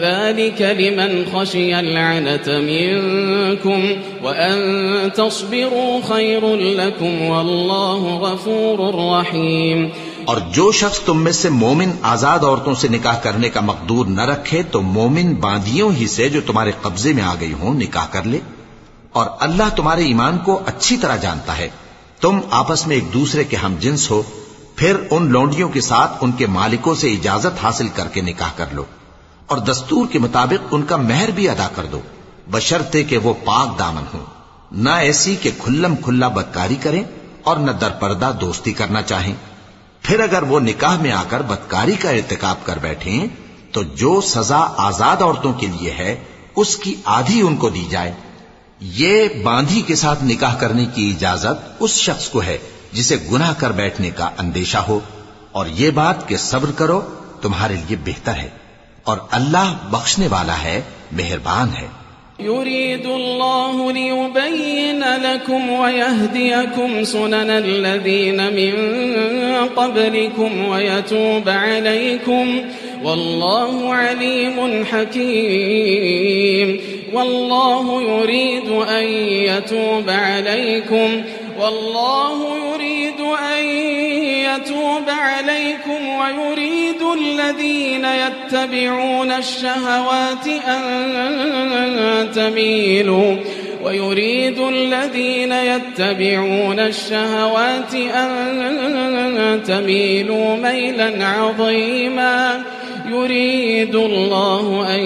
ذلك لمن خشي العنة منكم وأن تصبروا خير لكم والله غفور رحيم اور جو شخص تم میں سے مومن آزاد عورتوں سے نکاح کرنے کا مقدور نہ رکھے تو مومن باندیوں ہی سے جو تمہارے قبضے میں آ گئی ہوں نکاح کر لے۔ اور اللہ تمہارے ایمان کو اچھی طرح جانتا ہے۔ تم آپس میں ایک دوسرے کے ہم جنس ہو۔ پھر ان لونڈیوں کے ساتھ ان کے مالکوں سے اجازت حاصل کر کے نکاح کر لو۔ اور دستور کے مطابق ان کا مہر بھی ادا کر دو۔ بشرتے کہ وہ پاک دامن ہوں۔ نہ ایسی کہ کھلم کھلا بدکاری کریں اور نہ در پردہ دوستی کرنا چاہیں۔ پھر اگر وہ نکاح میں آ کر بدکاری کا ارتکاب کر بیٹھیں، تو جو سزا آزاد عورتوں کے لیے ہے، اس کی آدھی ان کو دی جائے۔ یہ باندھی کے ساتھ نکاح کرنے کی اجازت اس شخص کو ہے جسے گناہ کر بیٹھنے کا اندیشہ ہو۔ اور یہ بات کہ صبر کرو تمہارے لیے بہتر ہے۔ اور اللہ بخشنے والا ہے، مہربان ہے۔ يريد الله ليبين لكم ويهديكم سنن الذين من قبلكم ويتوب عليكم والله عليم حكيم والله يريد أن يتوب عليكم والله يريد يتوب عليكم ويريد الذين يتبعون الشهوات أن تميلوا ويريد الذين يتبعون الشهوات أن تميلوا ميلا عظيما يريد الله أن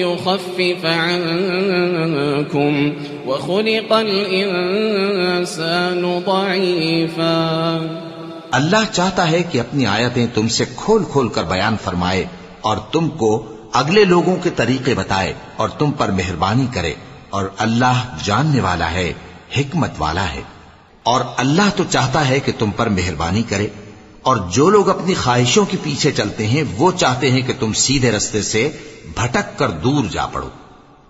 يخفف عنكم وخلق الإنسان ضعيفا اللہ چاہتا ہے کہ اپنی آیتیں تم سے کھول کھول کر بیان فرمائے اور تم کو اگلے لوگوں کے طریقے بتائے اور تم پر مہربانی کرے اور اللہ جاننے والا ہے، حکمت والا ہے۔ اور اللہ تو چاہتا ہے کہ تم پر مہربانی کرے اور جو لوگ اپنی خواہشوں کے پیچھے چلتے ہیں، وہ چاہتے ہیں کہ تم سیدھے رستے سے بھٹک کر دور جا پڑو۔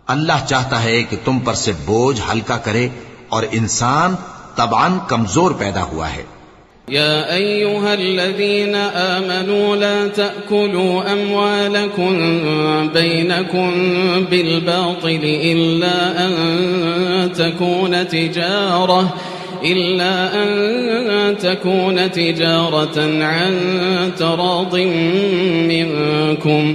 اللہ چاہتا ہے کہ تم پر سے بوجھ ہلکا کرے اور انسان تبان کمزور پیدا ہوا ہے۔ يا أيها الذين آمنوا لا تأكلوا أموالكم بينكم بالباطل إلا أن تكون تجارة، إلا أن تكون تجارة عن تراض منكم.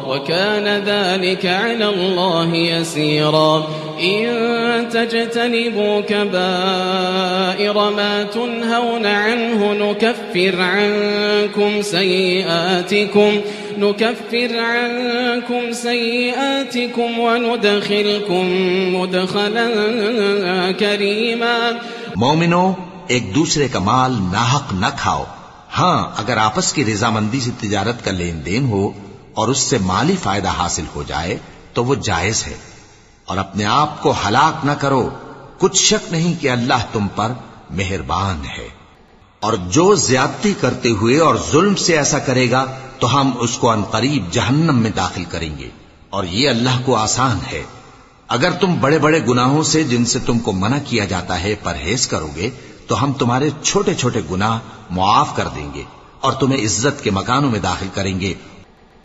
وكان ذلك على الله يسيرا. إن تجتنبوا كبائر ما تنهون عنه نكفر عنكم سيئاتكم، نكفر عنكم سيئاتكم وندخلكم مدخلا كريما. مومنو، ایک دوسرے کا مال ناحق نہ کھاؤ۔ ہاں اگر آپس کی رضامندی سے تجارت کا لین دین ہو اور اس سے مالی فائدہ حاصل ہو جائے تو وہ جائز ہے۔ اور اپنے آپ کو ہلاک نہ کرو۔ کچھ شک نہیں کہ اللہ تم پر مہربان ہے۔ اور جو زیادتی کرتے ہوئے اور ظلم سے ایسا کرے گا تو ہم اس کو انقریب جہنم میں داخل کریں گے۔ اور یہ اللہ کو آسان ہے۔ اگر تم بڑے بڑے گناہوں سے جن سے تم کو منع کیا جاتا ہے پرہیز کرو گے، تو ہم تمہارے چھوٹے چھوٹے گناہ معاف کر دیں گے اور تمہیں عزت کے مکانوں میں داخل کریں گے۔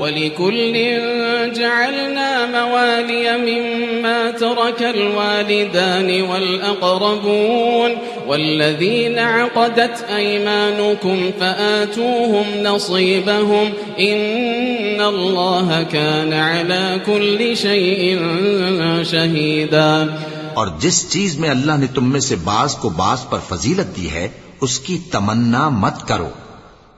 ولكل جعلنا موالي مما ترك الوالدان والأقربون والذين عقدت أيمانكم فآتوهم نصيبهم إن الله كان على كل شيء شهيدا اور جس چیز میں اللہ نے تم میں سے بعض کو بعض پر فضیلت دی ہے، اس کی تمنا مت کرو۔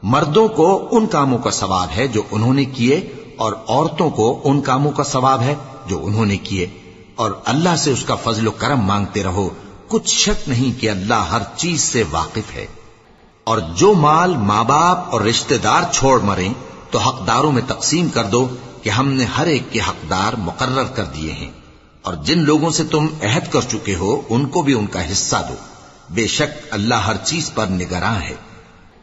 مردوں کو ان کاموں کا ثواب ہے جو انہوں نے کیے اور عورتوں کو ان کاموں کا ثواب ہے جو انہوں نے کیے۔ اور اللہ سے اس کا فضل و کرم مانگتے رہو۔ کچھ شک نہیں کہ اللہ ہر چیز سے واقف ہے۔ اور جو مال ماں باپ اور رشتہ دار چھوڑ مریں، تو حقداروں میں تقسیم کر دو کہ ہم نے ہر ایک کے حقدار مقرر کر دیے ہیں۔ اور جن لوگوں سے تم عہد کر چکے ہو، ان کو بھی ان کا حصہ دو۔ بے شک اللہ ہر چیز پر نگراں ہے۔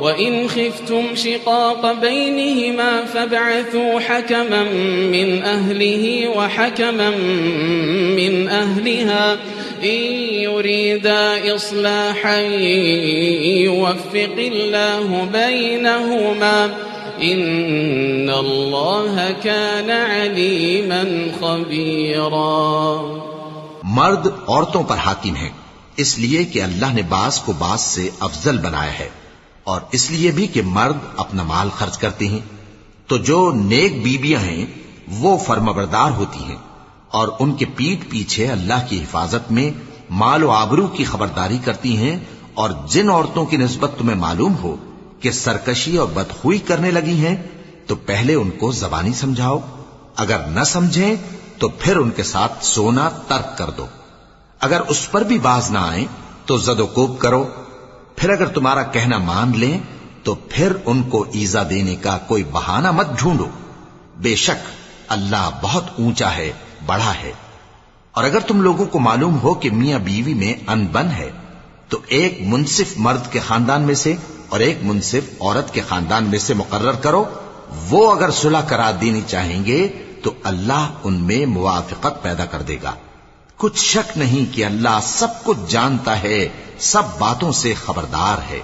وإن خفتم شقاق بينهما فابعثوا حكما من أهله وحكما من أهلها إن يريدا إصلاحا يوفق الله بينهما إن الله كان عليما خبيرا مرد عورتوں پر حاکم ہے اس لیے کہ اللہ نے باس کو باس سے افضل بنایا ہے۔ اور اس لیے بھی کہ مرد اپنا مال خرچ کرتے ہیں۔ تو جو نیک بیویاں ہیں، وہ فرمبردار ہوتی ہیں اور ان کے پیٹ پیچھے اللہ کی حفاظت میں مال و آبرو کی خبرداری کرتی ہیں اور جن عورتوں کی نسبت تمہیں معلوم ہو کہ سرکشی اور بدخوئی کرنے لگی ہیں، تو پہلے ان کو زبانی سمجھاؤ۔ اگر نہ سمجھیں، تو پھر ان کے ساتھ سونا ترک کر دو۔ اگر اس پر بھی باز نہ آئیں، تو زد و کوب کرو۔ پھر اگر تمہارا کہنا مان لیں، تو پھر ان کو ایزا دینے کا کوئی بہانہ مت ڈھونڈو۔ بے شک، اللہ بہت اونچا ہے، بڑا ہے۔ اور اگر تم لوگوں کو معلوم ہو کہ میاں بیوی میں ان بن ہے، تو ایک منصف مرد کے خاندان میں سے اور ایک منصف عورت کے خاندان میں سے مقرر کرو۔ وہ اگر صلح کرا دینی چاہیں گے، تو اللہ ان میں موافقت پیدا کر دے گا۔ کچھ شک نہیں کہ اللہ سب کچھ جانتا ہے سب باتوں سے خبردار ہے۔